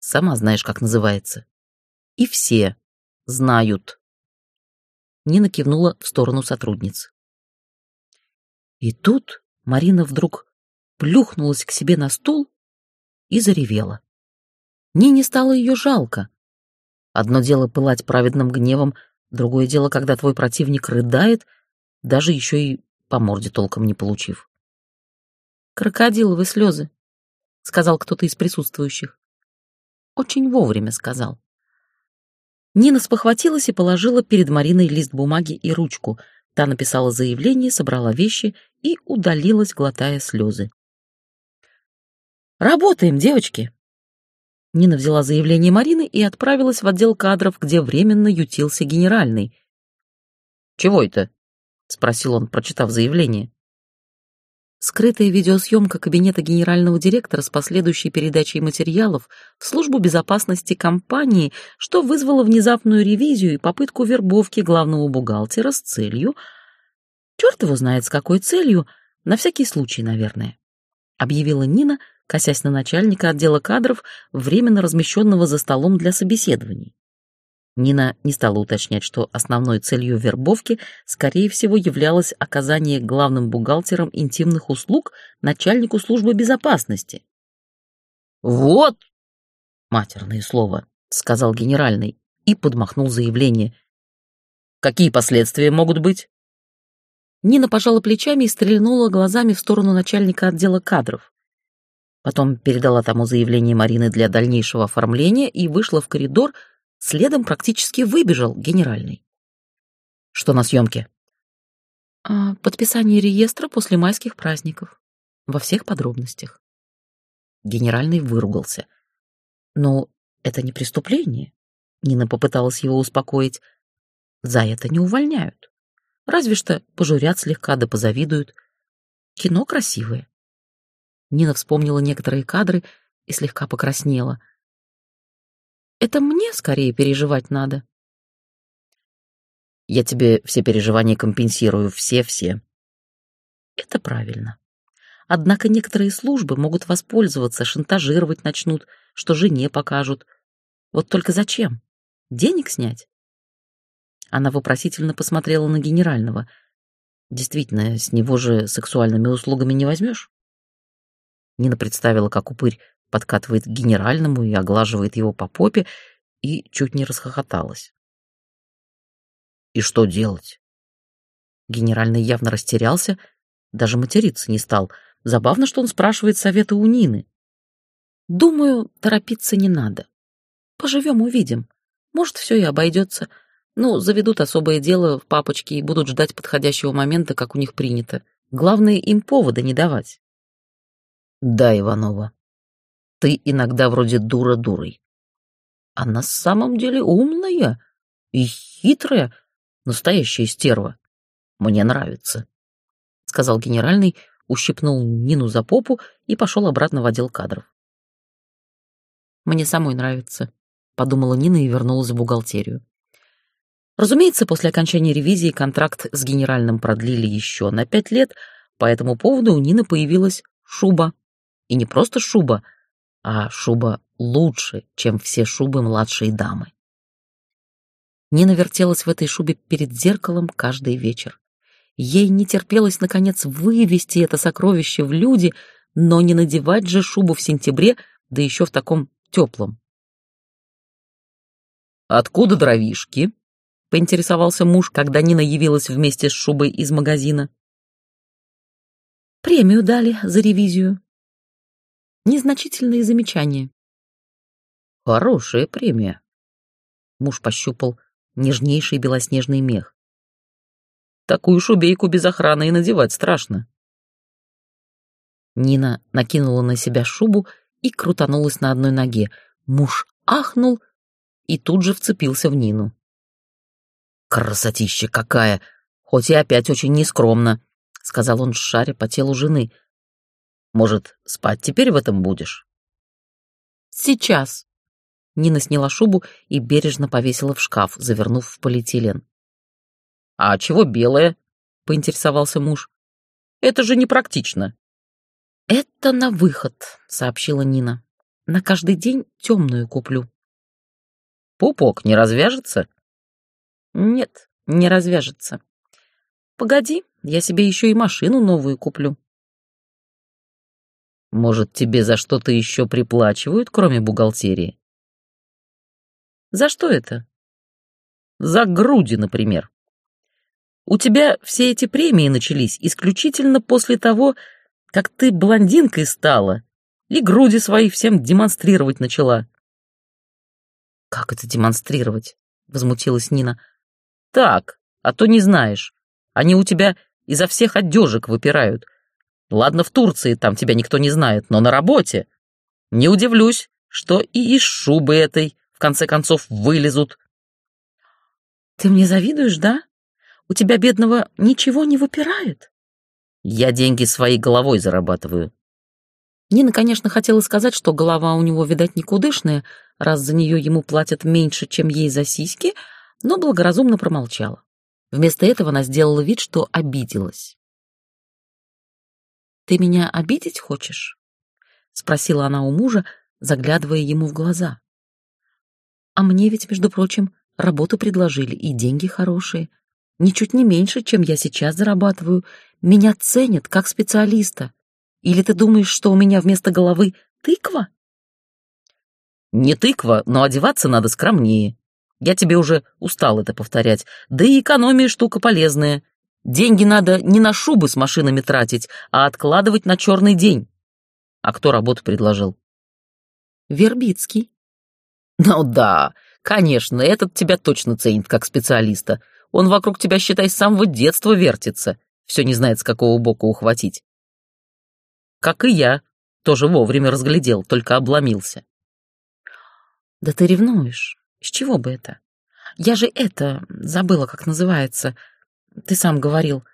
Сама знаешь, как называется. И все знают. Нина кивнула в сторону сотрудниц. И тут Марина вдруг плюхнулась к себе на стул и заревела. Нине стало ее жалко. Одно дело пылать праведным гневом, Другое дело, когда твой противник рыдает, даже еще и по морде толком не получив.
«Крокодиловые слезы», — сказал кто-то из присутствующих.
Очень вовремя сказал. Нина спохватилась и положила перед Мариной лист бумаги и ручку. Та написала заявление, собрала вещи и удалилась, глотая слезы.
«Работаем, девочки!»
Нина взяла заявление Марины и отправилась в отдел кадров, где временно ютился генеральный. «Чего это?» — спросил он, прочитав заявление. Скрытая видеосъемка кабинета генерального директора с последующей передачей материалов в службу безопасности компании, что вызвало внезапную ревизию и попытку вербовки главного бухгалтера с целью... Черт его знает, с какой целью, на всякий случай, наверное, объявила Нина, — косясь на начальника отдела кадров, временно размещенного за столом для собеседований. Нина не стала уточнять, что основной целью вербовки, скорее всего, являлось оказание главным бухгалтером интимных услуг начальнику службы безопасности.
«Вот!»
— матерное слово, — сказал генеральный и подмахнул заявление. «Какие последствия могут быть?» Нина пожала плечами и стрельнула глазами в сторону начальника отдела кадров. Потом передала тому заявление Марины для дальнейшего оформления и вышла в коридор, следом практически выбежал генеральный. Что на съемке?
А, подписание реестра после майских праздников. Во всех подробностях.
Генеральный выругался. Но это не преступление. Нина попыталась его успокоить. За это не увольняют. Разве что пожурят слегка да позавидуют. Кино красивое. Нина вспомнила некоторые кадры и слегка покраснела. «Это мне скорее переживать надо». «Я тебе все переживания компенсирую, все-все».
Это правильно. Однако некоторые службы могут воспользоваться, шантажировать начнут, что жене покажут. Вот только зачем? Денег снять? Она вопросительно посмотрела на генерального. Действительно, с него же сексуальными услугами не возьмешь. Нина представила, как упырь подкатывает к генеральному и оглаживает его по попе, и чуть не расхохоталась. «И что делать?» Генеральный явно растерялся, даже материться не стал. Забавно, что он спрашивает совета у Нины. «Думаю, торопиться не надо. Поживем, увидим. Может, все и обойдется. Ну, заведут особое дело в папочке и будут ждать подходящего момента, как у них принято. Главное, им повода не давать». «Да, Иванова, ты иногда вроде дура дурой. А на самом деле умная и хитрая, настоящая стерва. Мне нравится», — сказал генеральный, ущипнул Нину за попу и пошел обратно в отдел кадров. «Мне самой нравится», — подумала Нина и вернулась в бухгалтерию. Разумеется, после окончания ревизии контракт с генеральным продлили еще на пять лет, по этому поводу у Нины появилась шуба. И не просто шуба, а шуба лучше, чем все шубы младшей дамы. Нина вертелась в этой шубе перед зеркалом каждый вечер. Ей не терпелось, наконец, вывести это сокровище в люди, но не надевать же шубу в сентябре, да еще в таком теплом.
«Откуда дровишки?» — поинтересовался муж, когда Нина явилась вместе с шубой из магазина.
«Премию дали за ревизию». Незначительные замечания.
«Хорошая премия».
Муж пощупал нежнейший белоснежный мех.
Такую шубейку без охраны и надевать страшно.
Нина накинула на себя шубу и крутанулась на одной ноге. Муж ахнул и тут же вцепился в Нину.
«Красотища какая! Хоть и опять очень нескромно», — сказал он, шаря по телу жены. «Может, спать теперь в этом будешь?»
«Сейчас», Нина сняла шубу и бережно повесила в шкаф, завернув в полиэтилен.
«А чего белое?» — поинтересовался муж. «Это же непрактично».
«Это на выход», — сообщила Нина. «На каждый день темную куплю».
«Пупок не развяжется?»
«Нет, не развяжется. Погоди, я себе еще и машину новую куплю».
«Может, тебе за что-то еще приплачивают, кроме бухгалтерии?»
За что это?
За груди, например. У тебя все эти премии начались исключительно после того, как ты блондинкой стала и груди свои всем демонстрировать начала.
Как это демонстрировать? Возмутилась Нина.
Так, а то не знаешь. Они у тебя изо всех одежек выпирают. Ладно, в Турции там тебя никто не знает, но на работе. Не удивлюсь, что и из шубы этой в конце концов вылезут.
Ты мне завидуешь, да? У тебя, бедного, ничего не выпирает?
Я деньги своей головой зарабатываю.
Нина, конечно, хотела сказать, что голова у него, видать, никудышная, раз за нее ему платят меньше, чем ей за сиськи, но благоразумно промолчала. Вместо этого она сделала вид, что обиделась. «Ты меня обидеть хочешь?» — спросила она у мужа, заглядывая ему в глаза. А мне ведь, между прочим, работу предложили и деньги хорошие. Ничуть не меньше, чем я сейчас зарабатываю. Меня ценят как специалиста. Или ты думаешь, что у меня вместо головы тыква?
Не тыква, но одеваться надо скромнее. Я тебе уже устал это повторять. Да и экономия штука полезная. Деньги надо не на шубы с машинами тратить, а откладывать на черный день. А кто работу предложил?
Вербицкий.
Ну да, конечно, этот тебя точно ценит как специалиста. Он вокруг тебя, считай, с самого детства вертится. Все не знает, с какого бока ухватить. Как и я, тоже вовремя разглядел, только обломился.
Да ты ревнуешь. С чего бы это? Я же это, забыла, как называется. Ты сам говорил.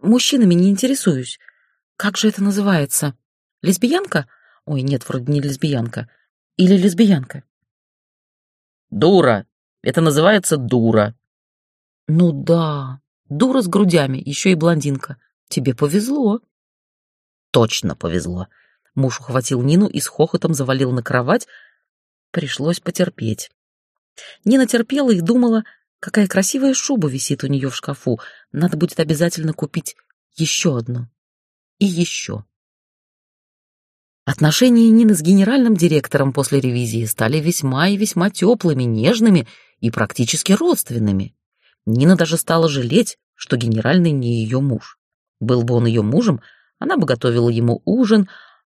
Мужчинами не интересуюсь. Как же это называется? Лесбиянка? Ой, нет, вроде не лесбиянка. Или лесбиянка?
Дура. Это называется дура.
Ну да, дура с грудями, еще и блондинка. тебе повезло».
«Точно повезло». Муж ухватил Нину и с хохотом завалил на кровать. Пришлось потерпеть. Нина терпела и думала, какая красивая шуба висит у нее в шкафу. Надо будет обязательно купить еще одну. И еще. Отношения Нины с генеральным директором после ревизии стали весьма и весьма теплыми, нежными и практически родственными. Нина даже стала жалеть, что генеральный не ее муж. Был бы он ее мужем, она бы готовила ему ужин,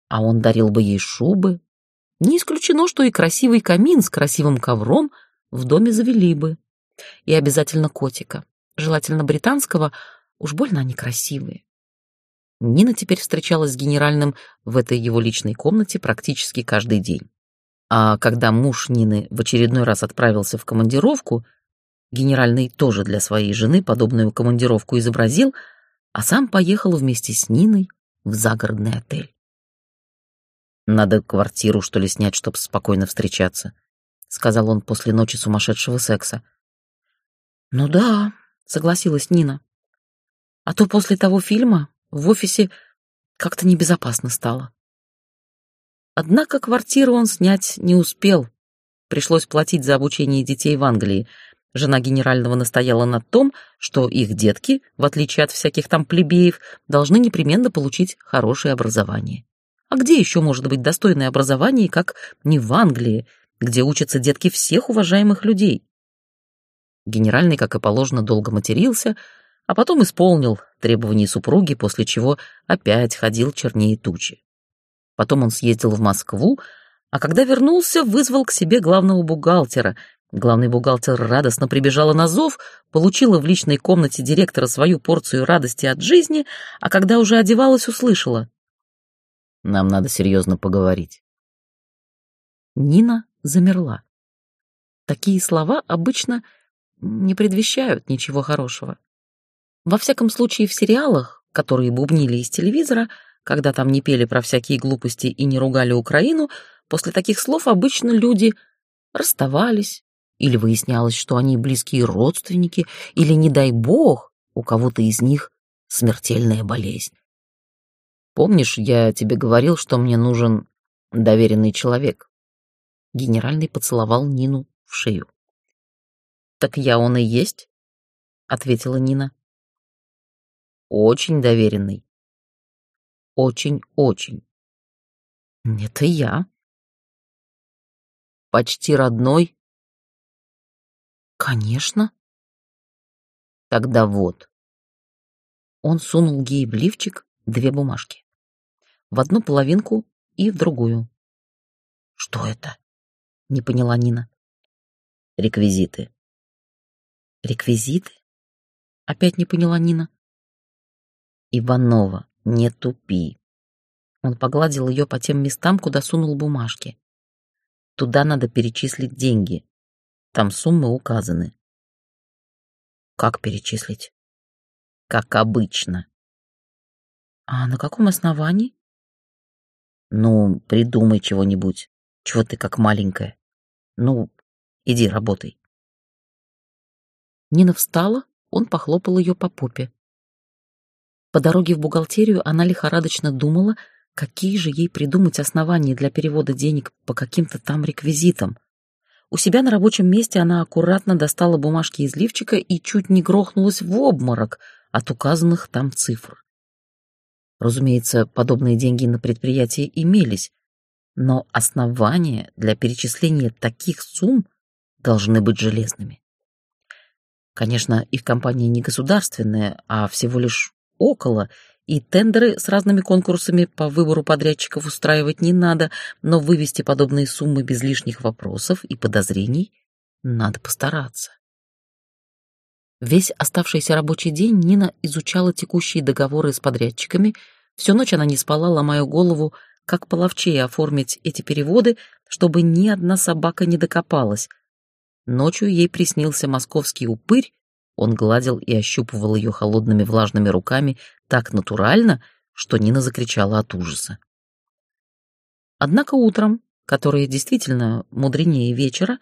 а он дарил бы ей шубы. Не исключено, что и красивый камин с красивым ковром в доме завели бы. И обязательно котика, желательно британского, уж больно они красивые. Нина теперь встречалась с генеральным в этой его личной комнате практически каждый день. А когда муж Нины в очередной раз отправился в командировку, генеральный тоже для своей жены подобную командировку изобразил, а сам поехал вместе с Ниной в загородный отель. «Надо квартиру, что ли, снять, чтобы спокойно встречаться», — сказал он после ночи сумасшедшего секса.
«Ну да», — согласилась Нина. «А то после того фильма в офисе как-то небезопасно стало. Однако квартиру он снять не успел. Пришлось платить за обучение детей в Англии. Жена генерального настояла на том, что их детки, в отличие от всяких там плебеев, должны непременно получить хорошее образование. А где еще может быть достойное образование, как не в Англии, где учатся детки всех уважаемых людей? Генеральный, как и положено, долго матерился, а потом исполнил требования супруги, после чего опять ходил чернее тучи. Потом он съездил в Москву, а когда вернулся, вызвал к себе главного бухгалтера. Главный бухгалтер радостно прибежала на зов, получила в личной комнате директора свою порцию радости от жизни, а когда уже одевалась, услышала.
«Нам надо серьезно поговорить».
Нина замерла. Такие слова обычно не предвещают ничего хорошего. Во всяком случае, в сериалах, которые бубнили из телевизора, когда там не пели про всякие глупости и не ругали Украину, после таких слов обычно люди расставались, или выяснялось, что они близкие родственники, или, не дай бог, у кого-то из них смертельная болезнь.
Помнишь, я тебе говорил, что мне нужен доверенный человек?
Генеральный поцеловал Нину в шею.
Так я он и есть, ответила Нина. Очень доверенный. Очень-очень.
Это я.
Почти родной?
Конечно.
Тогда вот.
Он сунул ей в лифчик две бумажки. В одну половинку и в другую. Что это? Не поняла Нина.
Реквизиты.
Реквизиты? Опять не поняла Нина.
Иванова, не тупи.
Он погладил ее по тем местам, куда сунул бумажки.
Туда надо перечислить деньги. Там суммы указаны.
Как перечислить?
Как обычно.
А на каком основании?
Ну, придумай чего-нибудь. Чего ты как маленькая? Ну, иди работай.
Нина встала, он похлопал ее по попе. По дороге в бухгалтерию она лихорадочно думала, какие же ей придумать основания для перевода денег по каким-то там реквизитам. У себя на рабочем месте она аккуратно достала бумажки из лифчика и чуть не грохнулась в обморок от указанных там цифр. Разумеется, подобные деньги на предприятии имелись, но основания для перечисления таких сумм должны быть железными. Конечно, их компания не государственная, а всего лишь около, и тендеры с разными конкурсами по выбору подрядчиков устраивать не надо, но вывести подобные суммы без лишних вопросов и подозрений надо постараться. Весь оставшийся рабочий день Нина изучала текущие договоры с подрядчиками. Всю ночь она не спала, ломая голову, как половчее оформить эти переводы, чтобы ни одна собака не докопалась. Ночью ей приснился московский упырь, он гладил и ощупывал ее холодными влажными руками так натурально, что Нина закричала от ужаса. Однако утром, которое действительно мудренее вечера,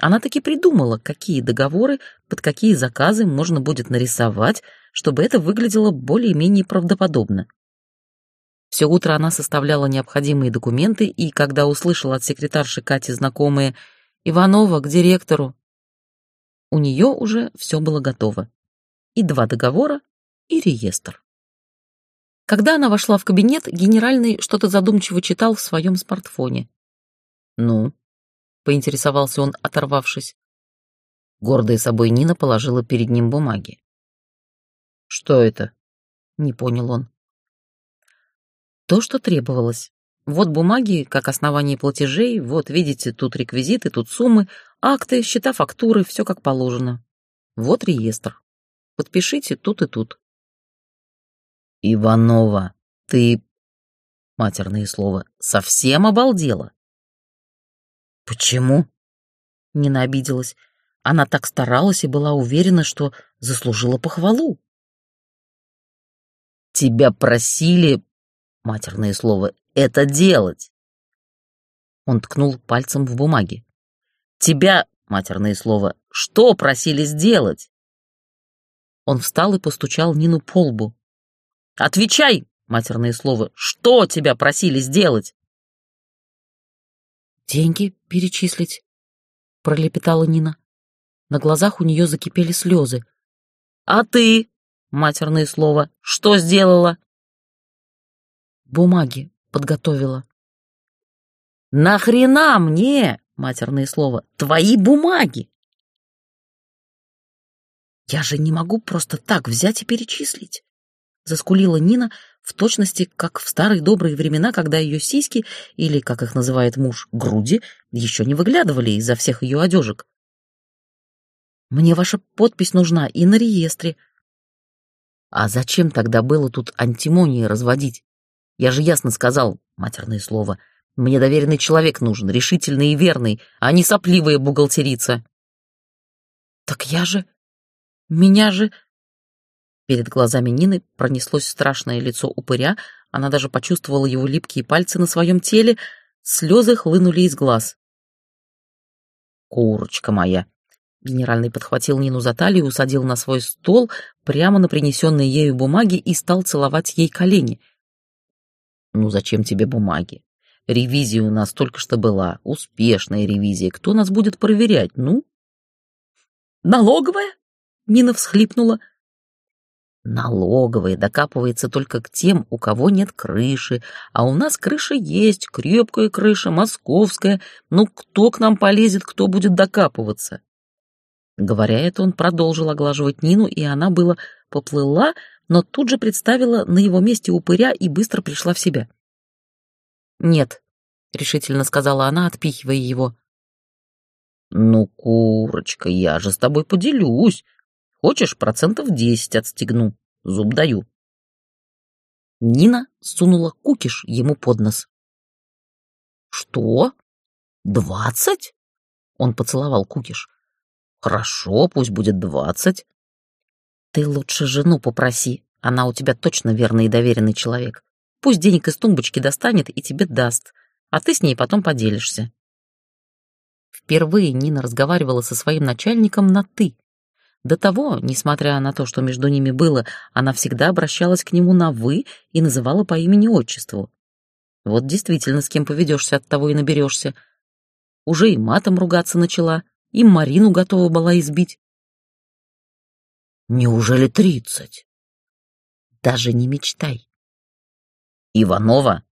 Она таки придумала, какие договоры, под какие заказы можно будет нарисовать, чтобы это выглядело более-менее правдоподобно. Все утро она составляла необходимые документы, и когда услышала от секретарши Кати знакомые «Иванова, к директору», у нее уже все было готово. И два договора, и реестр. Когда она вошла в кабинет, генеральный что-то задумчиво читал в своем смартфоне. «Ну?» — поинтересовался он, оторвавшись. Гордая собой Нина положила перед ним бумаги. «Что это?» — не понял он. То, что требовалось. Вот бумаги, как основание платежей, вот, видите, тут реквизиты, тут суммы, акты, счета, фактуры, все как положено. Вот реестр. Подпишите тут и тут. Иванова, ты, матерное слово, совсем обалдела? Почему? Нина обиделась. Она так старалась и была уверена, что заслужила похвалу. Тебя просили матерное слово, это делать. Он ткнул пальцем в бумаге. Тебя, матерное слово, что просили сделать? Он встал и постучал Нину по лбу. Отвечай, матерное слово, что тебя просили сделать? Деньги перечислить, пролепетала Нина. На глазах у нее закипели слезы. А ты, матерное слово, что сделала? бумаги подготовила. «Нахрена мне, матерное слово, твои бумаги?» «Я же не могу просто так взять и перечислить», — заскулила Нина в точности, как в старые добрые времена, когда ее сиськи, или, как их называет муж, груди, еще не выглядывали изо всех ее одежек. «Мне ваша подпись нужна и на реестре». «А зачем тогда было тут антимонии разводить?» Я же ясно сказал, матерное слово, мне доверенный человек нужен, решительный и верный, а не сопливая бухгалтерица. Так я же... Меня же... Перед глазами Нины пронеслось страшное лицо упыря, она даже почувствовала его липкие пальцы на своем теле, слезы хлынули из глаз. «Курочка моя!» Генеральный подхватил Нину за талию, усадил на свой стол прямо на принесенные ею бумаги и стал целовать ей колени — ну зачем тебе бумаги? Ревизия у нас только что была, успешная ревизия. Кто нас будет проверять, ну? Налоговая? Нина всхлипнула. Налоговая докапывается только к тем, у кого нет крыши, а у нас крыша есть, крепкая крыша, московская. Ну кто к нам полезет, кто будет докапываться? Говоря это, он продолжил оглаживать Нину, и она было поплыла, но тут же представила на его месте упыря и быстро пришла в себя. «Нет», — решительно сказала она, отпихивая его. «Ну, курочка, я же с тобой поделюсь. Хочешь, процентов десять отстегну. Зуб даю». Нина сунула кукиш ему под нос. «Что? Двадцать?» Он поцеловал кукиш. «Хорошо, пусть будет двадцать. Ты лучше жену попроси, она у тебя точно верный и доверенный человек. Пусть денег из тумбочки достанет и тебе даст, а ты с ней потом поделишься. Впервые Нина разговаривала со своим начальником на «ты». До того, несмотря на то, что между ними было, она всегда обращалась к нему на «вы» и называла по имени-отчеству. Вот действительно, с кем поведешься, от того и наберешься. Уже и матом ругаться начала, и Марину готова была избить. Неужели тридцать? Даже не мечтай. Иванова,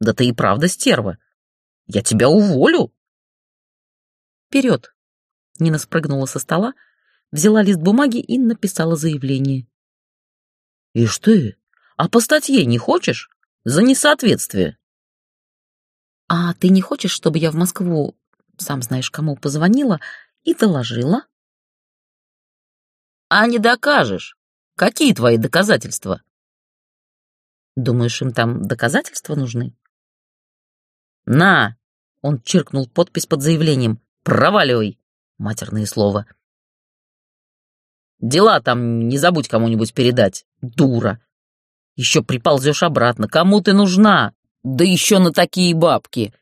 да ты и правда стерва. Я тебя уволю. Вперед. Нина спрыгнула со стола, взяла лист бумаги и написала заявление. Ишь ты, а по статье не хочешь? За несоответствие. А ты не хочешь, чтобы я в Москву, сам знаешь кому, позвонила и доложила? А не докажешь. Какие твои доказательства? Думаешь, им там доказательства нужны? На! Он чиркнул подпись под заявлением. Проваливай! Матерные слова. Дела там не забудь кому-нибудь передать. Дура. Еще приползешь обратно. Кому ты нужна? Да еще на такие бабки.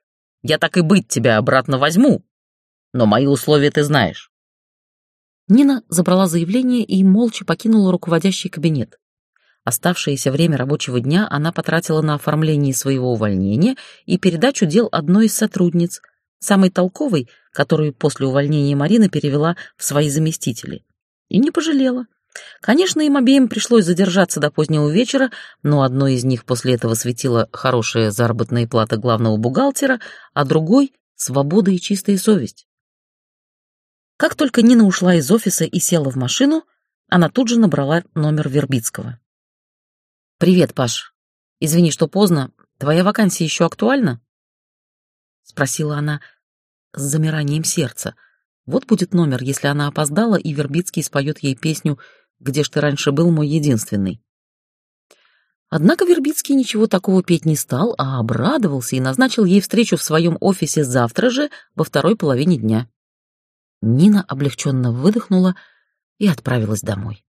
Я так и быть тебя обратно возьму.
Но мои условия ты знаешь.
Нина забрала заявление и молча покинула руководящий кабинет. Оставшееся время рабочего дня она потратила на оформление своего увольнения и передачу дел одной из сотрудниц, самой толковой, которую после увольнения Марина перевела в свои заместители. И не пожалела. Конечно, им обеим пришлось задержаться до позднего вечера, но одной из них после этого светила хорошая заработная плата главного бухгалтера, а другой — свобода и чистая совесть. Как только Нина ушла из офиса и села в машину, она тут же набрала номер Вербицкого. «Привет, Паш. Извини, что поздно. Твоя вакансия еще актуальна?» Спросила она с замиранием сердца. Вот будет номер, если она опоздала, и Вербицкий споет ей песню «Где ж ты раньше был, мой единственный?» Однако Вербицкий ничего такого петь не стал, а обрадовался и назначил ей встречу в своем офисе завтра же, во второй половине дня. Нина облегченно выдохнула и отправилась домой.